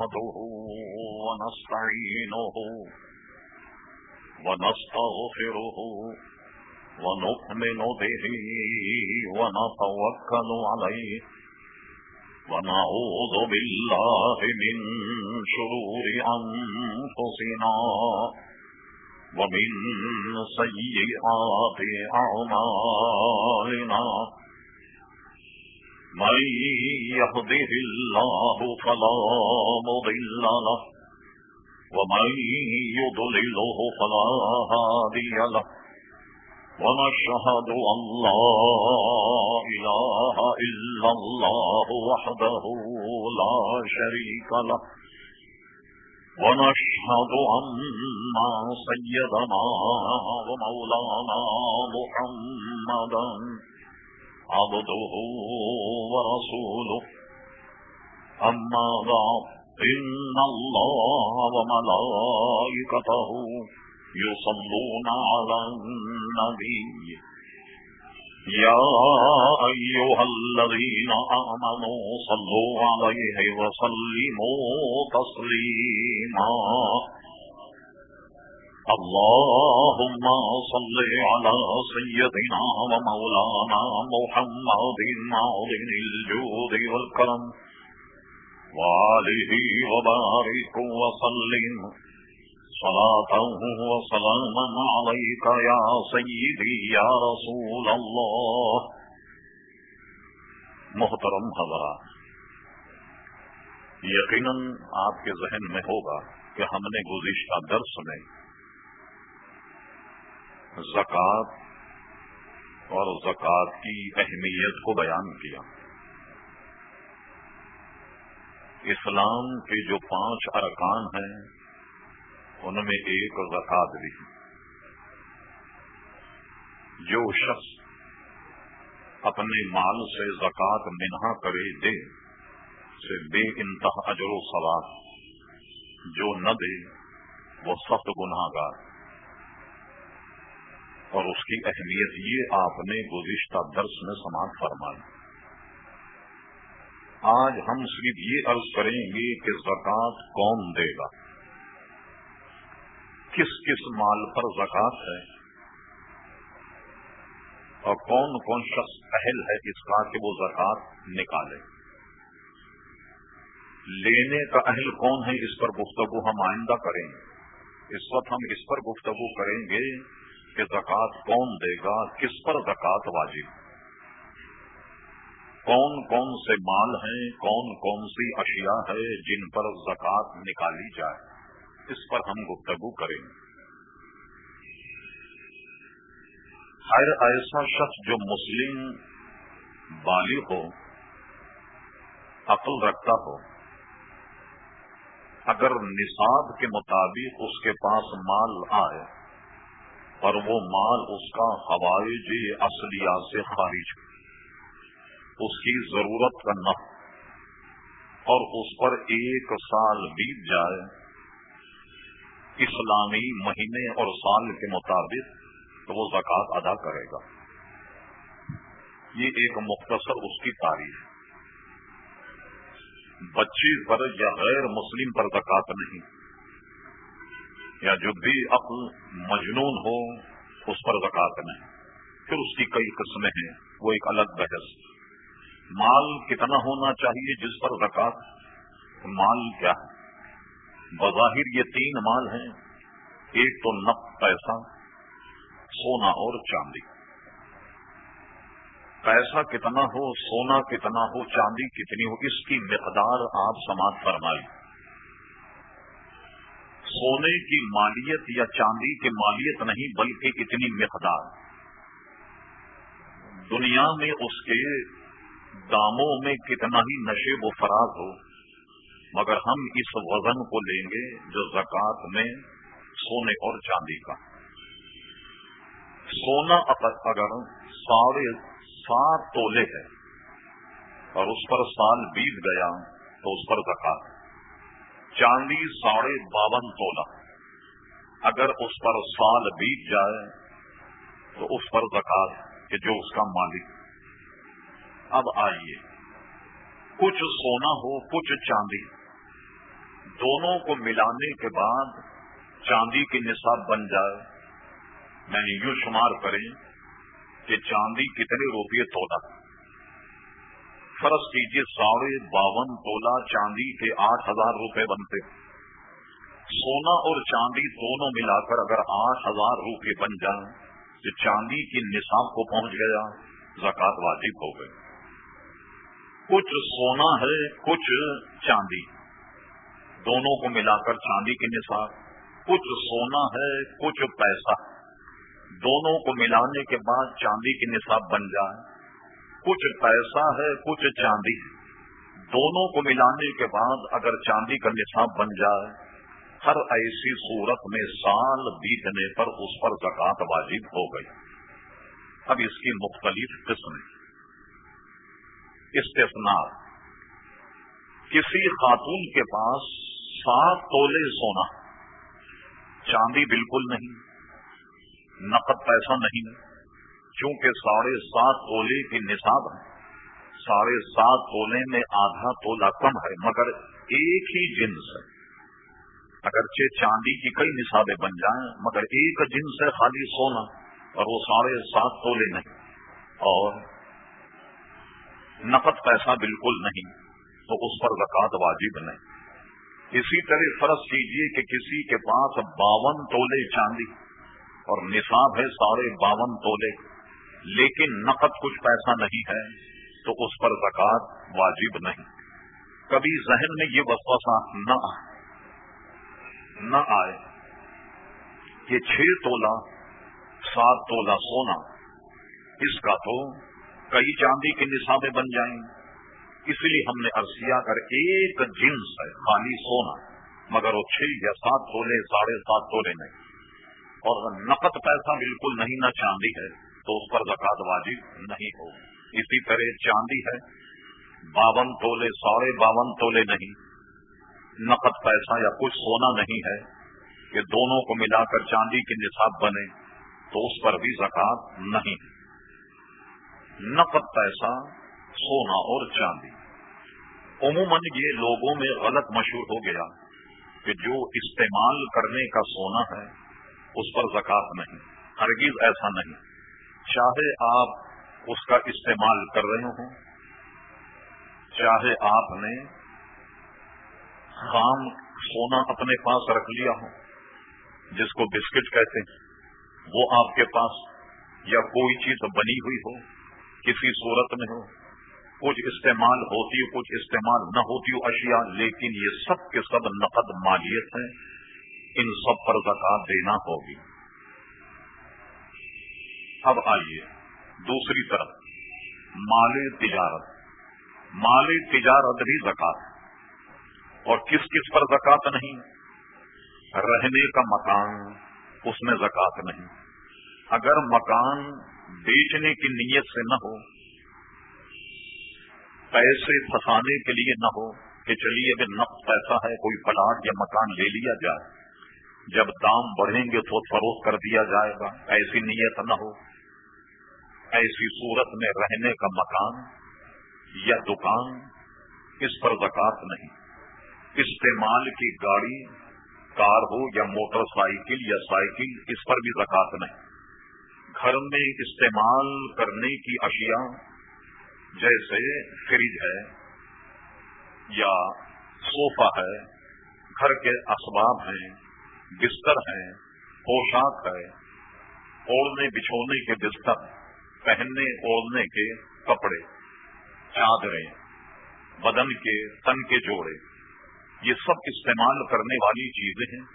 نحمده ونستعينه ونستغفره ونؤمن به ونتوكل عليه ونعوذ بالله من شرور أنفسنا ومن سيئات أعمالنا من يهده الله فلا مضل له، ومن يضلله فلا هادي له. ونشهد أن لا إله إلا الله وحده لا شريك له. ونشهد أن سيدنا ومولانا محمدا عبده ورسوله. أما بعد، إن الله وملائكته يصلون على النبي. يا أيها الذين آمنوا صلوا عليه وسلموا تسليما. اللهم صل على سيدنا ومولانا محمد عظم الجود والكرم. وآله وبارك وسلم. صلاة وسلاما عليك يا سيدي يا رسول الله. محترم حضرات، یقیناً آپ کے ذہن میں ہوگا کہ ہم نے گزشتہ درس میں زکوٰۃ اور زکوٰۃ کی اہمیت کو بیان کیا۔ اسلام کے جو پانچ ارکان ہیں، ان میں ایک زکات بھی۔ جو شخص اپنے مال سے زکات منہا کرے، دے، سے بے انتہا اجر و سوال جو نہ دے، وہ سخت گناہ گار اور اس کی اہمیت یہ آپ نے گزشتہ درس میں سماعت فرمائی۔ آج ہم صرف یہ عرض کریں گے کہ زکات کون دے گا؟ کس کس مال پر زکات ہے؟ اور کون کون شخص اہل ہے اس کا کہ وہ زکات نکالے؟ لینے کا اہل کون ہے اس پر گفتگو ہم آئندہ کریں۔ گے اس وقت ہم اس پر گفتگو کریں گے کہ زکات کون دے گا؟ کس پر زکات واجب؟ کون کون سے مال ہیں؟ کون کون سی اشیاء ہے جن پر زکات نکالی جائے؟ اس پر ہم گفتگو کریں گے۔ ہر ایسا شخص جو مسلم بالی ہو، عقل رکھتا ہو، اگر نصاب کے مطابق اس کے پاس مال آئے اور وہ مال اس کا ہوائج اصلیہ سے خارج اس کی ضرورت کا نہ اور اس پر ایک سال بیت جائے۔ اسلامی مہینے اور سال کے مطابق تو وہ زکوٰۃ ادا کرے گا۔ یہ ایک مختصر اس کی تاریخ بچی پر یا غیر مسلم پر زکوٰۃ نہیں۔ یا جو بھی عقل مجنون ہو، اس پر زکوٰۃ نہیں پھر اس کی کئی قسمیں ہیں، وہ ایک الگ بحث۔ مال کتنا ہونا چاہیے جس پر زکوٰۃ مال کیا ہے؟ بظاہر یہ تین مال ہیں۔ ایک تو نق پیسہ، سونا اور چاندی۔ پیسہ کتنا ہو، سونا کتنا ہو، چاندی کتنی ہو، اس کی مقدار آپ سماعت فرمائی سونے کی مالیت یا چاندی کی مالیت نہیں بلکہ اتنی مقدار۔ دنیا میں اس کے داموں میں کتنا ہی نشے و فراز ہو، مگر ہم اس وزن کو لیں گے جو زکوٰۃ میں سونے اور چاندی کا۔ سونا اگر ساڑھے سات تولے ہے اور اس پر سال بیت گیا تو اس پر زکات چاندی ساڑھے باون تولا اگر اس پر سال بیت جائے، تو اس پر زکات کہ جو اس کا مالک۔ اب آئیے۔ کچھ سونا ہو، کچھ چاندی۔ دونوں کو ملانے کے بعد چاندی کی نصاب بن جائے۔ یعنی یوں شمار کریں کہ چاندی کتنے روپئے تولا فرض کیجیے ساڑھے باون تولا چاندی کے آٹھ ہزار روپے بنتے۔ سونا اور چاندی دونوں ملا کر اگر آٹھ ہزار روپے بن جائیں تو چاندی کی نصاب کو پہنچ گیا زکات واجب ہو گئی کچھ سونا ہے، کچھ چاندی۔ دونوں کو ملا کر چاندی کی نصاب۔ کچھ سونا ہے، کچھ پیسہ۔ دونوں کو ملانے کے بعد چاندی کی نصاب بن جائے کچھ پیسہ ہے، کچھ چاندی۔ دونوں کو ملانے کے بعد اگر چاندی کا نصاب بن جائے، ہر ایسی صورت میں سال بیتنے پر اس پر زکات واجب ہو گئی۔ اب اس کی مختلف قسمیں۔ استثناء۔ کسی خاتون کے پاس سات تولے سونا۔ چاندی بالکل نہیں، نقد پیسہ نہیں۔ چونکہ ساڑھے سات تولے کی نصاب ہے ساڑھے سات تولے میں آدھا تولا کم ہے، مگر ایک ہی جنس ہے۔ اگرچہ چاندی کی کئی نصابیں بن جائیں، مگر ایک جنس ہے خالی سونا، اور وہ ساڑھے سات تولے نہیں۔ اور نقد پیسہ بالکل نہیں، تو اس پر زکات واجب نہیں۔ اسی طرح فرض کیجیے کہ کسی کے پاس باون تولے چاندی، اور نصاب ہے ساڑھے باون تولے۔ لیکن نقد کچھ پیسہ نہیں ہے، تو اس پر زکات واجب نہیں۔ کبھی ذہن میں یہ وسوسہ نہ آئے نہ آئے کہ چھ تولا سات تولا سونا، اس کا تو کئی چاندی کے نصابیں بن جائیں۔ اس لیے ہم نے ارسیا کر ایک جنس ہے خالی سونا، مگر وہ چھ یا سات تولے، ساڑھے سات تولے نہیں۔ اور نقد پیسہ بالکل نہیں، نہ چاندی ہے۔ تو اس پر زکات واجب نہیں ہو۔ اسی طرح چاندی ہے۔ باون تولے، ساڑھے باون تولے نہیں۔ نقد، پیسہ یا کچھ سونا نہیں ہے کہ دونوں کو ملا کر چاندی کے نصاب بنے، تو اس پر بھی زکات نہیں۔ نقد، پیسہ، سونا اور چاندی۔ عموماً یہ لوگوں میں غلط مشہور ہو گیا کہ جو استعمال کرنے کا سونا ہے، اس پر زکات نہیں۔ ہرگیز ایسا نہیں۔ چاہے آپ اس کا استعمال کر رہے ہوں، چاہے آپ نے خام سونا اپنے پاس رکھ لیا ہو، جس کو بسکٹ کہتے ہیں، وہ آپ کے پاس یا کوئی چیز بنی ہوئی ہو، کسی صورت میں ہو، کچھ استعمال ہوتی ہو، کچھ استعمال نہ ہوتی ہو اشیاء، لیکن یہ سب کے سب نقد مالیت ہیں، ان سب پر زکات دینا ہوگی۔ اب آئیے دوسری طرف۔ مال تجارت۔ مال تجارت بھی زکات۔ اور کس کس پر زکات نہیں؟ رہنے کا مکان، اس میں زکات نہیں۔ اگر مکان بیچنے کی نیت سے نہ ہو، پیسے پھنسانے کے لیے نہ ہو کہ چلیے اگر نقد پیسہ ہے، کوئی پلاٹ یا مکان لے لیا جائے۔ جب دام بڑھیں گے تو فروخت کر دیا جائے گا، ایسی نیت نہ ہو۔ ایسی صورت میں رہنے کا مکان یا دکان، اس پر زکات نہیں۔ استعمال کی گاڑی، کار ہو یا موٹر سائیکل یا سائیکل، اس پر بھی زکات نہیں۔ گھر میں استعمال کرنے کی اشیاء، جیسے فریج ہے یا صوفہ ہے، گھر کے اسباب ہیں، بستر ہیں، پوشاک ہے، اوڑھنے، بچھونے کے بستر ہیں۔ پہننے، اوڑھنے کے کپڑے، چادریں، بدن کے، تن کے جوڑے، یہ سب استعمال کرنے والی چیزیں ہیں،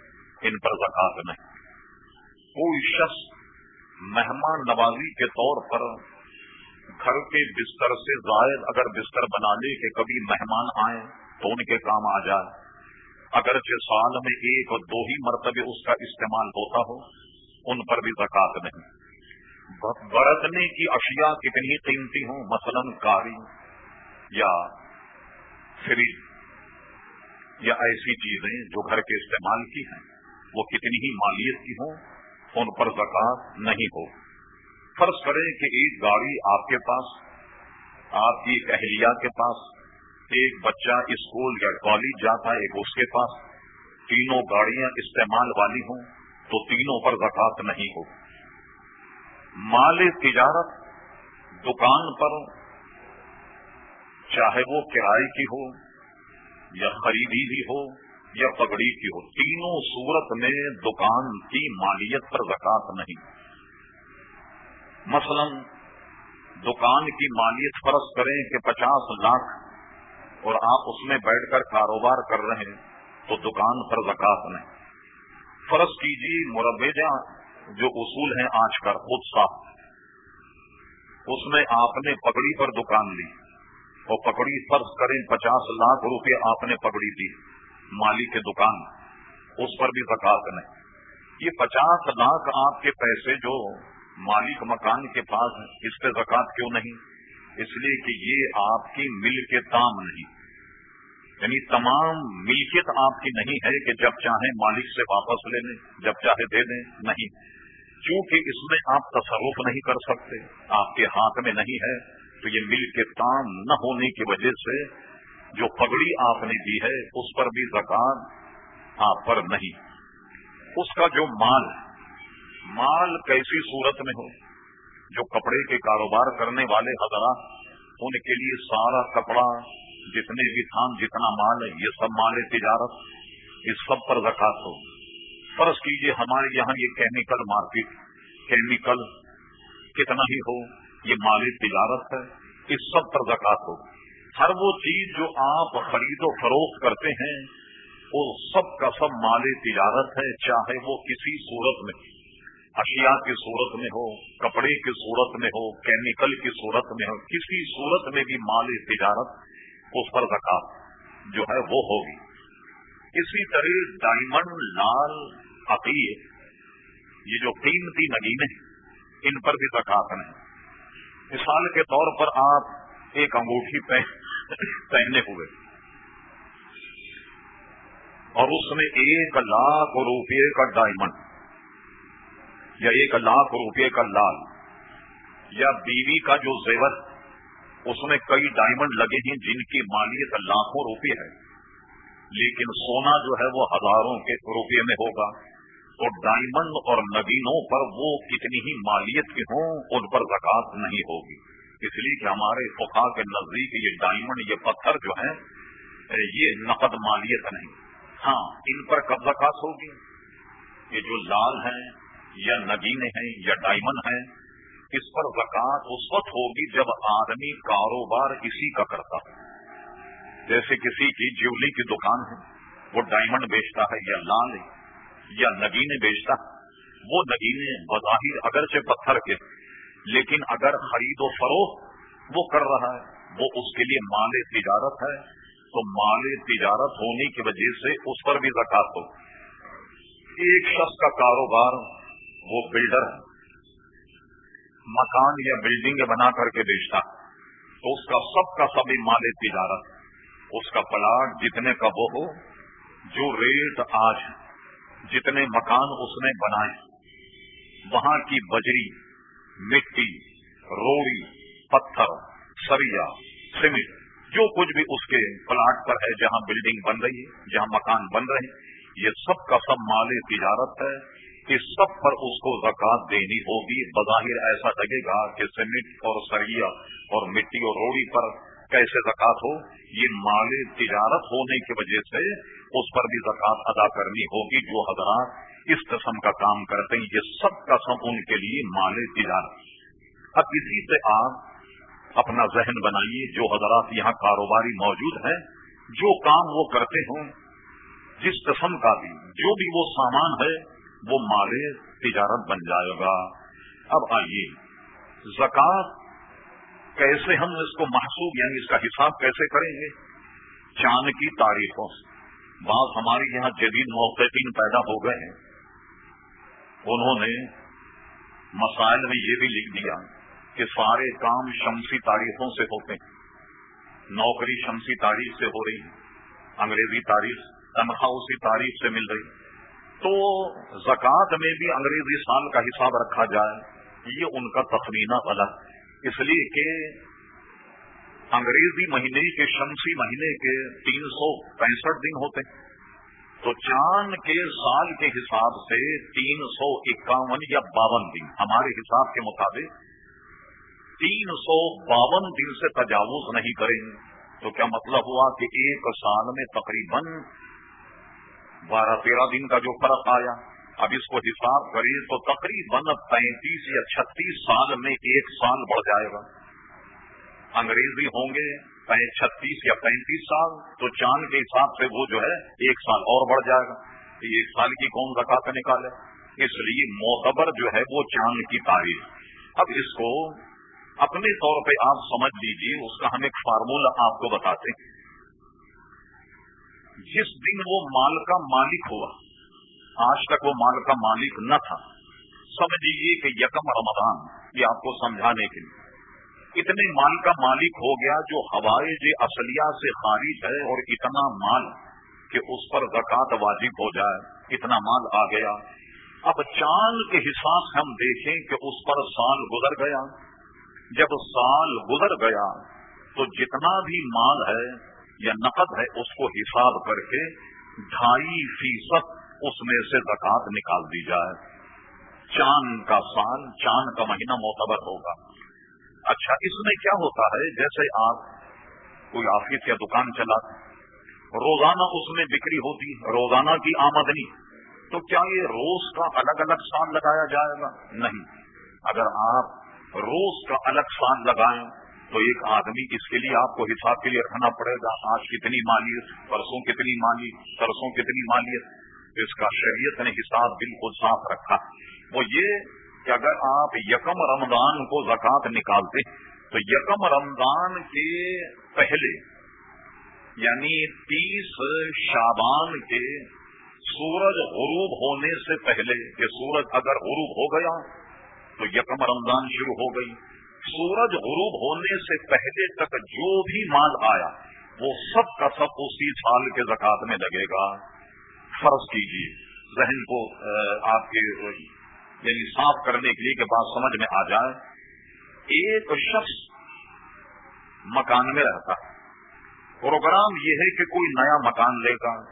ان پر زکات نہیں۔ کوئی شخص مہمان نوازی کے طور پر گھر کے بستر سے زائد اگر بستر بنا لے کہ کبھی مہمان آئیں تو ان کے کام آ جائے۔ اگرچہ سال میں ایک اور دو ہی مرتبہ اس کا استعمال ہوتا ہو، ان پر بھی زکات نہیں۔ برتنے کی اشیاء کتنی قیمتی ہوں، مثلا کاری یا فریج یا ایسی چیزیں جو گھر کے استعمال کی ہیں، وہ کتنی ہی مالیت کی ہوں، ان پر زکات نہیں ہو۔ فرض کریں کہ ایک گاڑی آپ کے پاس، آپ کی ایک اہلیہ کے پاس، ایک بچہ اسکول یا کالج جاتا ہے، ایک اس کے پاس، تینوں گاڑیاں استعمال والی ہوں، تو تینوں پر زکات نہیں ہو۔ مال تجارت، دکان پر، چاہے وہ کرائے کی ہو، یا خریدی بھی ہو، یا پگڑی کی ہو، تینوں صورت میں دکان کی مالیت پر زکات نہیں۔ مثلا، دکان کی مالیت فرض کریں کہ پچاس لاکھ اور آپ اس میں بیٹھ کر کاروبار کر رہے ہیں، تو دکان پر زکات نہیں۔ فرض کیجیے مربیجہ جو اصول ہیں آج کر خود صاف۔ اس میں آپ نے پگڑی پر دکان لی اور پکڑی فرض کریں پچاس لاکھ روپے آپ نے پکڑی دی مالی کے دکان، اس پر بھی زکات نہیں۔ یہ پچاس لاکھ آپ کے پیسے جو مالک مکان کے پاس اس پہ زکات کیوں نہیں؟ اس لیے کہ یہ آپ کی مل کے تام نہیں۔ یعنی تمام ملکیت آپ کی نہیں ہے کہ جب چاہیں مالک سے واپس لے لیں، جب چاہے دے دیں، نہیں۔ کیونکہ اس میں آپ تصرف نہیں کر سکتے، آپ کے ہاتھ میں نہیں ہے، تو یہ مل کے تام نہ ہونے کی وجہ سے جو پگڑی آپ نے دی ہے، اس پر بھی زکات آپ پر نہیں۔ اس کا جو مال مال کیسی صورت میں ہو؟ جو کپڑے کے کاروبار کرنے والے حضرات، ان کے لیے سارا کپڑا جتنے بھی تھام، جتنا مال ہے، یہ سب مال تجارت، اس سب پر زکات ہو۔ فرض کیجیے ہمارے یہاں یہ کیمیکل مارکیٹ کیمیکل کتنا ہی ہو، یہ مال تجارت ہے، اس سب پر زکات ہو۔ ہر وہ چیز جو آپ خرید و فروخت کرتے ہیں، وہ سب کا سب مال تجارت ہے، چاہے وہ کسی صورت میں، اشیاء کی صورت میں ہو، کپڑے کی صورت میں ہو کیمیکل کی صورت میں ہو، کسی صورت میں بھی مال تجارت اس پر زکات جو ہے وہ ہوگی۔ اسی طرح ڈائمنڈ لال عقیق یہ جو قیمتی نگینے، ان پر بھی زکات نہیں۔ مثال کے طور پر آپ ایک انگوٹھی پہنے ہوئے، اور اس میں ایک لاکھ روپے کا ڈائمنڈ یا ایک لاکھ روپے کا لال، یا بیوی کا جو زیور اس میں کئی ڈائمنڈ لگے ہیں جن کی مالیت لاکھوں روپے ہے۔ لیکن سونا جو ہے وہ ہزاروں کے روپے میں ہوگا۔ تو ڈائمنڈ اور نگینوں پر وہ کتنی ہی مالیت کے ہوں، ان پر زکات نہیں ہوگی۔ اس لیے کہ ہمارے فقا کے نزدیک یہ ڈائمنڈ یہ پتھر جو ہیں، یہ نقد مالیت نہیں۔ ہاں ان پر کب زکات ہوگی۔ یہ جو لال ہیں یا نگینے ہیں یا ڈائمنڈ ہیں اس پر زکات اس وقت ہوگی جب آدمی کاروبار اسی کا کرتا ہے جیسے کسی کی جیولی کی دکان ہے، وہ ڈائمنڈ بیچتا ہے یا لال یا نگینے بیچتا ہے، وہ نگینے بظاہر اگرچہ پتھر کے لیکن اگر خرید و فروخت وہ کر رہا ہے، وہ اس کے لیے مال تجارت ہے، تو مال تجارت ہونے کی وجہ سے اس پر بھی زکات ہو ایک شخص کا کاروبار وہ بلڈر ہے مکان یا بلڈنگ بنا کر کے بیچتا تو اس کا سب کا سب مال تجارت۔ اس کا پلاٹ جتنے کا وہ ہو، جو ریٹ آج جتنے مکان اس نے بنائے، وہاں کی بجری، مٹی، روڑی، پتھر، سریا، سیمنٹ، جو کچھ بھی اس کے پلاٹ پر ہے، جہاں بلڈنگ بن رہی ہے، جہاں مکان بن رہے ہیں، یہ سب کا سب مال تجارت ہے۔ اس سب پر اس کو زکات دینی ہوگی۔ بظاہر ایسا لگے گا کہ سیمنٹ اور سریا اور مٹی اور روڑی پر کیسے زکات ہو؟ یہ مال تجارت ہونے کی وجہ سے اس پر بھی زکات ادا کرنی ہوگی۔ جو حضرات اس قسم کا کام کرتے ہیں، یہ سب قسم ان کے لیے مال تجارت۔ اب اسی سے آپ اپنا ذہن بنائیے، جو حضرات یہاں کاروباری موجود ہیں، جو کام وہ کرتے ہوں، جس قسم کا بھی، جو بھی وہ سامان ہے وہ مال تجارت بن جائے گا۔ اب آئیے۔ زکات کیسے ہم اس کو محسوب یعنی اس کا حساب کیسے کریں گے؟ چاند کی تاریخوں سے۔ بعض ہمارے یہاں جدید موقعین پیدا ہو گئے ہیں۔ انہوں نے مسائل میں یہ بھی لکھ دیا کہ سارے کام شمسی تاریخوں سے ہوتے ہیں۔ نوکری شمسی تاریخ سے ہو رہی ہے۔ انگریزی تاریخ تنخواہ اسی تاریخ سے مل رہی ہے۔ تو زکوٰۃ میں بھی انگریزی سال کا حساب رکھا جائے، یہ ان کا تخمینہ غلط اس لیے کہ انگریزی مہینے کے شمسی مہینے کے تین سو پینسٹھ دن ہوتے تو چاند کے سال کے حساب سے تین سو اکاون یا باون دن، ہمارے حساب کے مطابق تین سو باون دن سے تجاوز نہیں کریں گے۔ تو کیا مطلب ہوا کہ ایک سال میں تقریباً بارہ تیرہ دن کا جو فرق آیا۔ اب اس کو حساب کریں تو تقریباً پینتیس یا چھتیس سال میں ایک سال بڑھ جائے گا۔ انگریزی ہوں گے چھتیس یا پینتیس سال، تو چاند کے حساب سے وہ جو ہے ایک سال اور بڑھ جائے گا۔ ایک سال کی کون زکات نکالے؟ اس لیے معتبر جو ہے وہ چاند کی تاریخ۔ اب اس کو اپنے طور پہ آپ سمجھ لیجیے اس کا ہم ایک فارمولہ آپ کو بتاتے ہیں۔ جس دن وہ مال کا مالک ہوا، آج تک وہ مال کا مالک نہ تھا سمجھیے کہ یکم رمضان، یہ آپ کو سمجھانے کے لیے۔ اتنے مال کا مالک ہو گیا جو ہوائے اصلیہ سے خارج ہے اور اتنا مال کہ اس پر زکات واجب ہو جائے، اتنا مال آ گیا۔ اب چاند کے حساب سے ہم دیکھیں کہ اس پر سال گزر گیا۔ جب سال گزر گیا تو جتنا بھی مال ہے یا نقد ہے، اس کو حساب کر کے ڈھائی فیصد اس میں سے زکات نکال دی جائے۔ چاند کا سال، چاند کا مہینہ معتبر ہوگا۔ اچھا اس میں کیا ہوتا ہے؟ جیسے آپ کوئی آفس یا دکان چلا روزانہ اس میں بکری ہوتی روزانہ کی آمدنی۔ تو کیا یہ روز کا الگ الگ سال لگایا جائے گا؟ نہیں۔ اگر آپ روز کا الگ سال لگائیں تو ایک آدمی اس کے لیے آپ کو حساب کے لیے رکھنا پڑے گا، آج کتنی مالیت، پرسوں کتنی مالی پرسوں کتنی مالیت؟ اس کا شریعت نے حساب بالکل صاف رکھا۔ وہ یہ کہ اگر آپ یکم رمضان کو زکات نکالتے، تو یکم رمضان کے پہلے یعنی تیس شابان کے سورج غروب ہونے سے پہلے، کہ سورج اگر غروب ہو گیا، تو یکم رمضان شروع ہو گئی۔ سورج غروب ہونے سے پہلے تک جو بھی مال آیا، وہ سب کا سب اسی سال کے زکات میں لگے گا۔ فرض کیجیے، ذہن کو آپ کے یعنی صاف کرنے کے لیے کہ بات سمجھ میں آ جائے، ایک شخص مکان میں رہتا ہے۔ پروگرام یہ ہے کہ کوئی نیا مکان لے گا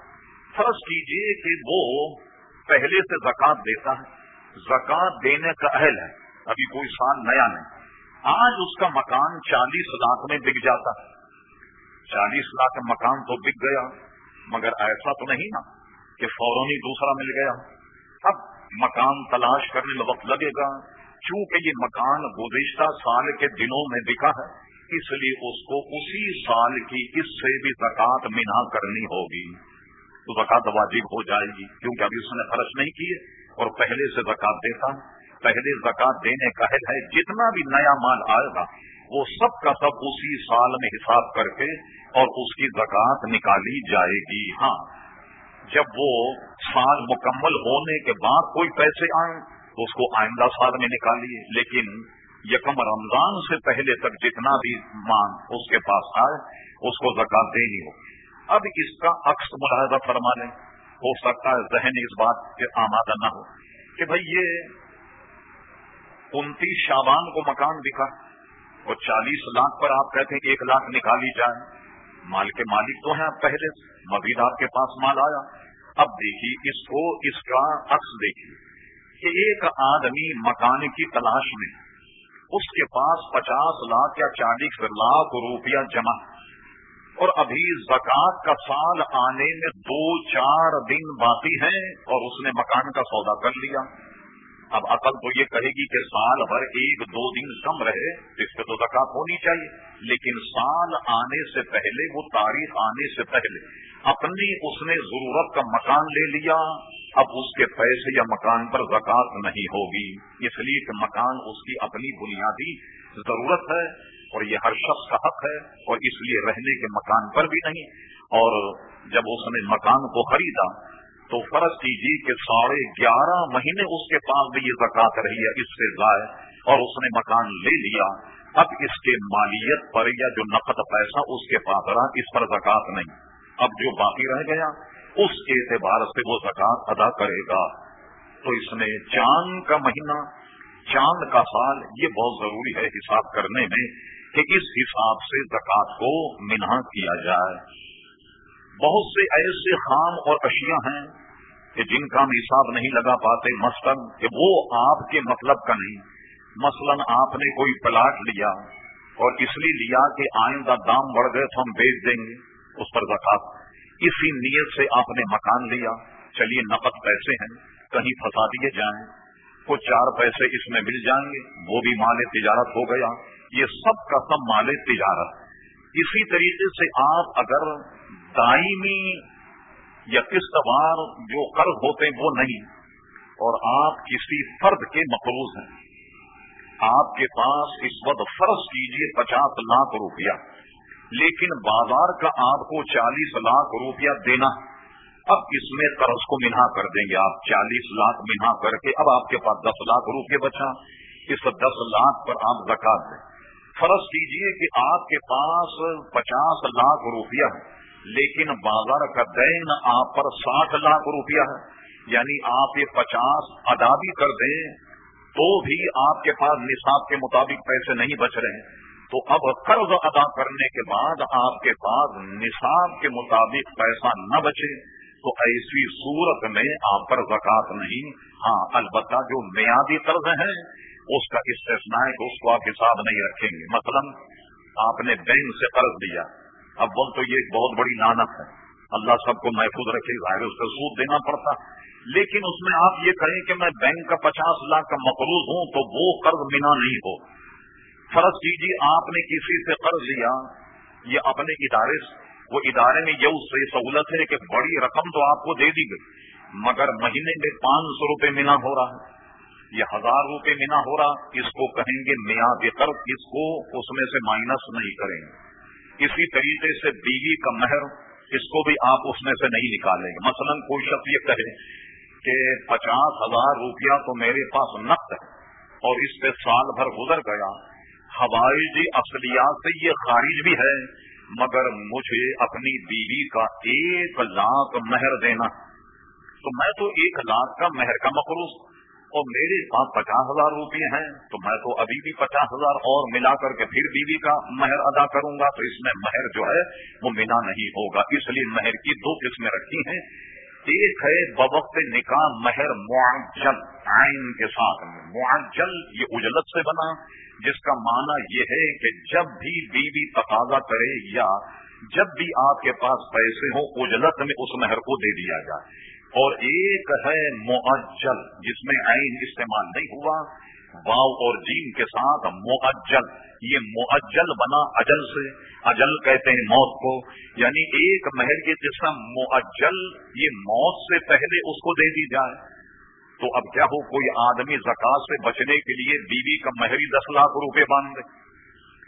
فرض کیجیے کہ وہ پہلے سے زکات دیتا ہے۔ زکات دینے کا اہل ہے۔ ابھی کوئی سال نیا نہیں۔ آج اس کا مکان چالیس لاکھ میں بک جاتا ہے۔ چالیس لاکھ مکان تو بک گیا، مگر ایسا تو نہیں نا کہ فوراً ہی دوسرا مل گیا۔ اب مکان تلاش کرنے میں وقت لگے گا۔ چونکہ یہ مکان گزشتہ سال کے دنوں میں بکا ہے، اس لیے اس کو اسی سال کی اس سے بھی زکات منا کرنی ہوگی۔ تو زکات واجب ہو جائے گی، کیونکہ ابھی اس نے خرچ نہیں کیے اور پہلے سے زکات دیتا پہلے زکات دینے کا ہے، جتنا بھی نیا مال آئے گا، وہ سب کا سب اسی سال میں حساب کر کے اور اس کی زکات نکالی جائے گی۔ ہاں جب وہ سال مکمل ہونے کے بعد کوئی پیسے آئیں تو اس کو آئندہ سال میں نکالیے، لیکن یکم رمضان سے پہلے تک جتنا بھی مانگ اس کے پاس آئے، اس کو زکات دینی ہو۔ اب اس کا عکس ملاحظہ فرما لیں، ہو سکتا ہے ذہن اس بات کے آمادہ نہ ہو کہ بھائی یہ انتیس شابان کو مکان دکھا اور چالیس لاکھ پر آپ کہتے ہیں ایک لاکھ نکالی جائے۔ مال کے مالک تو ہیں پہلے مزید آپ کے پاس مال آیا۔ اب دیکھیے، اس کو اس کا عکس دیکھیے۔ کہ ایک آدمی مکان کی تلاش میں، اس کے پاس پچاس لاکھ یا چالیس لاکھ روپیہ جمع۔ اور ابھی زکات کا سال آنے میں دو چار دن باقی ہیں اور اس نے مکان کا سودا کر لیا۔ اب عقل تو یہ کہے گی کہ سال بھر ایک دو دن کم رہے، اس پہ تو زکات ہونی چاہیے۔ لیکن سال آنے سے پہلے، وہ تاریخ آنے سے پہلے، اپنی اس نے ضرورت کا مکان لے لیا، اب اس کے پیسے یا مکان پر زکات نہیں ہوگی۔ اس لیے کہ مکان اس کی اپنی بنیادی ضرورت ہے اور یہ ہر شخص کا حق ہے، اور اس لیے رہنے کے مکان پر بھی نہیں۔ اور جب اس نے مکان کو خریدا تو فرض کیجیے کہ ساڑھے گیارہ مہینے اس کے پاس بھی یہ زکات رہی ہے، اس سے ضائع اور اس نے مکان لے لیا۔ اب اس کے مالیت پر یا جو نقد پیسہ اس کے پاس رہا، اس پر زکات نہیں۔ اب جو باقی رہ گیا، اس اعتبار سے وہ زکات ادا کرے گا۔ تو اس میں چاند کا مہینہ، چاند کا سال، یہ بہت ضروری ہے حساب کرنے میں کہ اس حساب سے زکات کو منہ کیا جائے۔ بہت سے ایسے خام اور اشیاء ہیں کہ جن کا ہم حساب نہیں لگا پاتے مثلاً کہ وہ آپ کے مطلب کا نہیں۔ مثلاً آپ نے کوئی پلاٹ لیا اور اس لیے لیا کہ آئندہ دام بڑھ گئے تو ہم بیچ دیں گے، اس پر زکات اسی نیت سے آپ نے مکان لیا۔ چلیے، نقد پیسے ہیں، کہیں پھنسا دیے جائیں۔ کچھ چار پیسے اس میں مل جائیں گے، وہ بھی مال تجارت ہو گیا۔ یہ سب کا سب مال تجارت۔ اسی طریقے سے آپ اگر دائمی یا قسط وار جو قرض ہوتے ہیں وہ نہیں، اور آپ کسی فرد کے مقروض ہیں۔ آپ کے پاس اس وقت فرض کیجیے پچاس لاکھ روپیہ، لیکن بازار کا آپ کو چالیس لاکھ روپیہ دینا۔ اب اس میں قرض کو منہا کر دیں گے آپ، چالیس لاکھ منہا کر کے اب آپ کے پاس دس لاکھ روپے بچا۔ اس دس لاکھ پر آپ زکات دیں۔ فرض کیجیے کہ آپ کے پاس پچاس لاکھ روپیہ ہے۔ لیکن بازار کا دین آپ پر ساٹھ لاکھ روپیہ ہے۔ یعنی آپ یہ پچاس ادا بھی کر دیں تو بھی آپ کے پاس نصاب کے مطابق پیسے نہیں بچ رہے۔ تو اب قرض ادا کرنے کے بعد آپ کے پاس نصاب کے مطابق پیسہ نہ بچے۔ تو ایسی صورت میں آپ پر زکات نہیں۔ ہاں البتہ جو میادی قرض ہیں، اس کا استثنا ہے کہ اس کو آپ حساب نہیں رکھیں گے۔ مثلا آپ نے بینک سے قرض دیا اب وہ تو یہ ایک بہت بڑی لانت ہے۔ اللہ سب کو محفوظ رکھے، ظاہر اس کا سود دینا پڑتا۔ لیکن اس میں آپ یہ کہیں کہ میں بینک کا پچاس لاکھ کا مقروض ہوں تو وہ قرض بنا نہیں ہو۔ فرض کیجیے آپ نے کسی سے قرض لیا، یہ اپنے ادارے سے وہ ادارے میں یہ اس سے سہولت ہے کہ بڑی رقم تو آپ کو دے دی گئی، مگر مہینے میں پانچ سو روپے منا ہو رہا ہے۔ یہ ہزار روپے منا ہو رہا، اس کو کہیں گے میاد قرض، اس کو اس میں سے مائنس نہیں کریں گے۔ اسی طریقے سے بیوی کا مہر اس کو بھی آپ اس میں سے نہیں نکالیں گے۔ مثلاً کوئی شخص یہ کہے کہ پچاس ہزار روپیہ تو میرے پاس نقد ہے اور اس پہ سال بھر گزر گیا۔ ہوائی جی اصلیات سے یہ خارج بھی ہے، مگر مجھے اپنی بیوی کا ایک لاکھ مہر دینا۔ تو میں تو ایک لاکھ کا مہر کا مقروض اور میرے پاس پچاس ہزار روپئے ہیں، تو میں تو ابھی بھی پچاس ہزار اور ملا کر کے پھر بیوی کا مہر ادا کروں گا، تو اس میں مہر جو ہے وہ ملا نہیں ہوگا۔ اس لیے مہر کی دو قسمیں رکھی ہیں۔ ایک ہے بوقت نکاح مہر معجل آئین کے ساتھ۔ معجل یہ اجلت سے بنا، جس کا معنی یہ ہے کہ جب بھی بیوی تقاضا کرے یا جب بھی آپ کے پاس پیسے ہوں، اجلت میں اس مہر کو دے دیا جائے۔ اور ایک ہے معجل جس میں آئین استعمال نہیں ہوا واؤ اور جیم کے ساتھ معجل یہ معجل بنا اجل سے، اجل کہتے ہیں موت کو۔ یعنی ایک محل کی قسم معجل یہ موت سے پہلے اس کو دے دی جائے۔ تو اب کیا ہو، کوئی آدمی زکات سے بچنے کے لیے بیوی کا مہری دس لاکھ روپے باندھ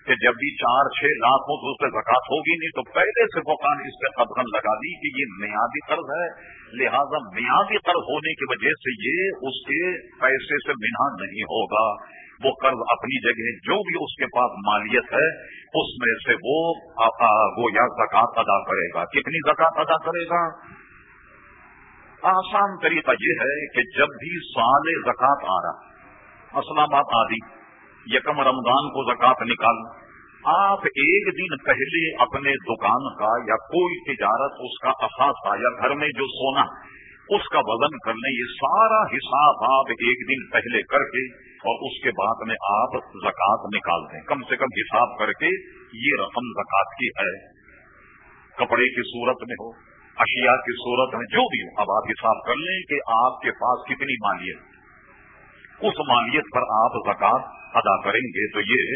کہ جب بھی چار چھ لاکھ ہو تو اس سے زکات ہوگی نہیں، تو پہلے سے فوقان اس پہ قدغن لگا دی کہ یہ میادی قرض ہے۔ لہذا میادی قرض ہونے کی وجہ سے یہ اس کے پیسے سے بنا نہیں ہوگا۔ وہ قرض اپنی جگہ جو بھی اس کے پاس مالیت ہے، اس میں سے وہ گویا زکات ادا کرے گا۔ کتنی زکات ادا کرے گا؟ آسان طریقہ یہ ہے کہ جب بھی سال زکات آ رہا، اسلام آباد آدھی یکم رمضان کو زکات نکال۔ آپ ایک دن پہلے اپنے دکان کا یا کوئی تجارت اس کا احاطہ یا گھر میں جو سونا، اس کا وزن کر لیں یہ سارا حساب آپ ایک دن پہلے کر کے اور اس کے بعد میں آپ زکات نکال دیں۔ کم سے کم حساب کر کے یہ رقم زکات کی ہے۔ کپڑے کی صورت میں ہو، اشیاء کی صورت میں، جو بھی ہو، اب آپ حساب کر لیں کہ آپ کے پاس کتنی مالیت۔ اس مالیت پر آپ زکات ادا کریں گے تو یہ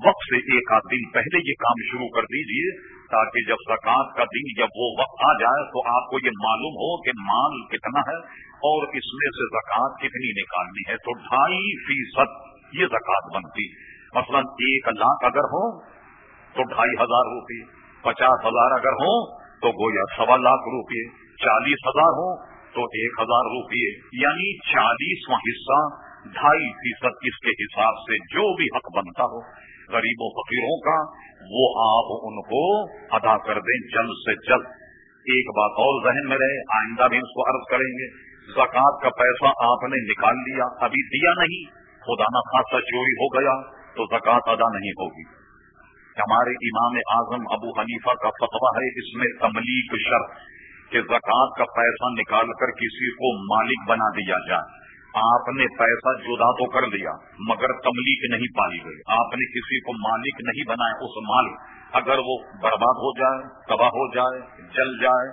وقت سے ایک آدھ دن پہلے یہ کام شروع کر دیجیے تاکہ جب زکات کا دن جب وہ وقت آ جائے تو آپ کو یہ معلوم ہو کہ مال کتنا ہے اور اس میں سے زکات کتنی نکالنی ہے تو ڈھائی فیصد یہ زکات بنتی مثلا ایک لاکھ اگر ہو تو ڈھائی ہزار روپے پچاس ہزار اگر ہو تو گویا سوا لاکھ روپے چالیس ہزار ہو تو ایک ہزار روپے یعنی چالیسواں حصہ ڈھائی فیصد اس کے حساب سے جو بھی حق بنتا ہو، غریبوں فقیروں کا، وہ آپ ان کو ادا کر دیں جلد سے جلد۔ ایک بات اور ذہن میں رہے، آئندہ بھی اس کو عرض کریں گے زکات کا پیسہ آپ نے نکال لیا، ابھی دیا نہیں، خدا نہ خاصا چوری ہو گیا تو زکات ادا نہیں ہوگی۔ ہمارے امام اعظم ابو حنیفہ کا فتویٰ ہے، اس میں تملیغ شرط کہ زکوٰۃ کا پیسہ نکال کر کسی کو مالک بنا دیا جائے۔ آپ نے پیسہ جدا تو کر لیا، مگر تملیغ نہیں پائی گئی۔ آپ نے کسی کو مالک نہیں بنایا، اس مال اگر وہ برباد ہو جائے، تباہ ہو جائے، جل جائے،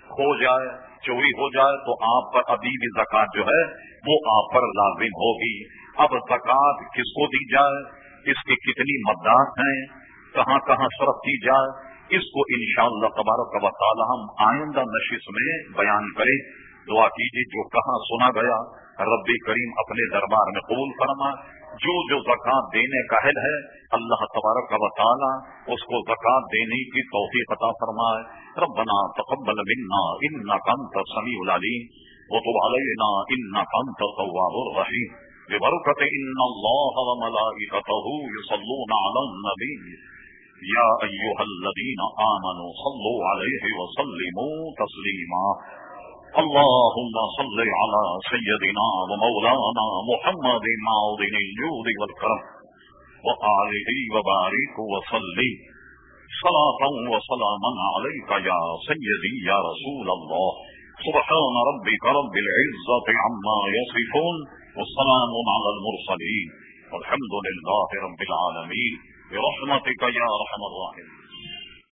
کھو جائے، چوری ہو جائے، تو آپ پر ابھی بھی زکات جو ہے، وہ آپ پر لازم ہوگی۔ اب زکات کس کو دی جائے؟ اس کی کتنی مداح ہیں؟ کہاں کہاں صرف کی جائے؟ اس کو انشاءاللہ شاء اللہ تبارک و تعالی ہم آئندہ نشست میں بیان کریں۔ دعا کیجیے، جو کہاں سنا گیا ربی کریم اپنے دربار میں قبول فرما۔ جو جو زکات دینے کا حل ہے، اللہ تبارک و تعالی اس کو زکات دینے کی توفیق عطا فرمائے۔ ربنا تقبل منا انك انت السميع العليم وتب علينا انك انت التواب الرحيم ببركة ان الله وملائكته يصلون على النبي يا ايها الذين امنوا صلوا عليه وسلموا تسليما اللهم صل على سيدنا ومولانا محمد معظم الجود والكرم وآله وبارك وصلي. صلاة وسلاما عليك يا سيدي يا رسول الله. سبحان ربك رب العزة عما يصفون والسلام على المرسلين. والحمد لله رب العالمين. برحمتك يا رحم الراحمين.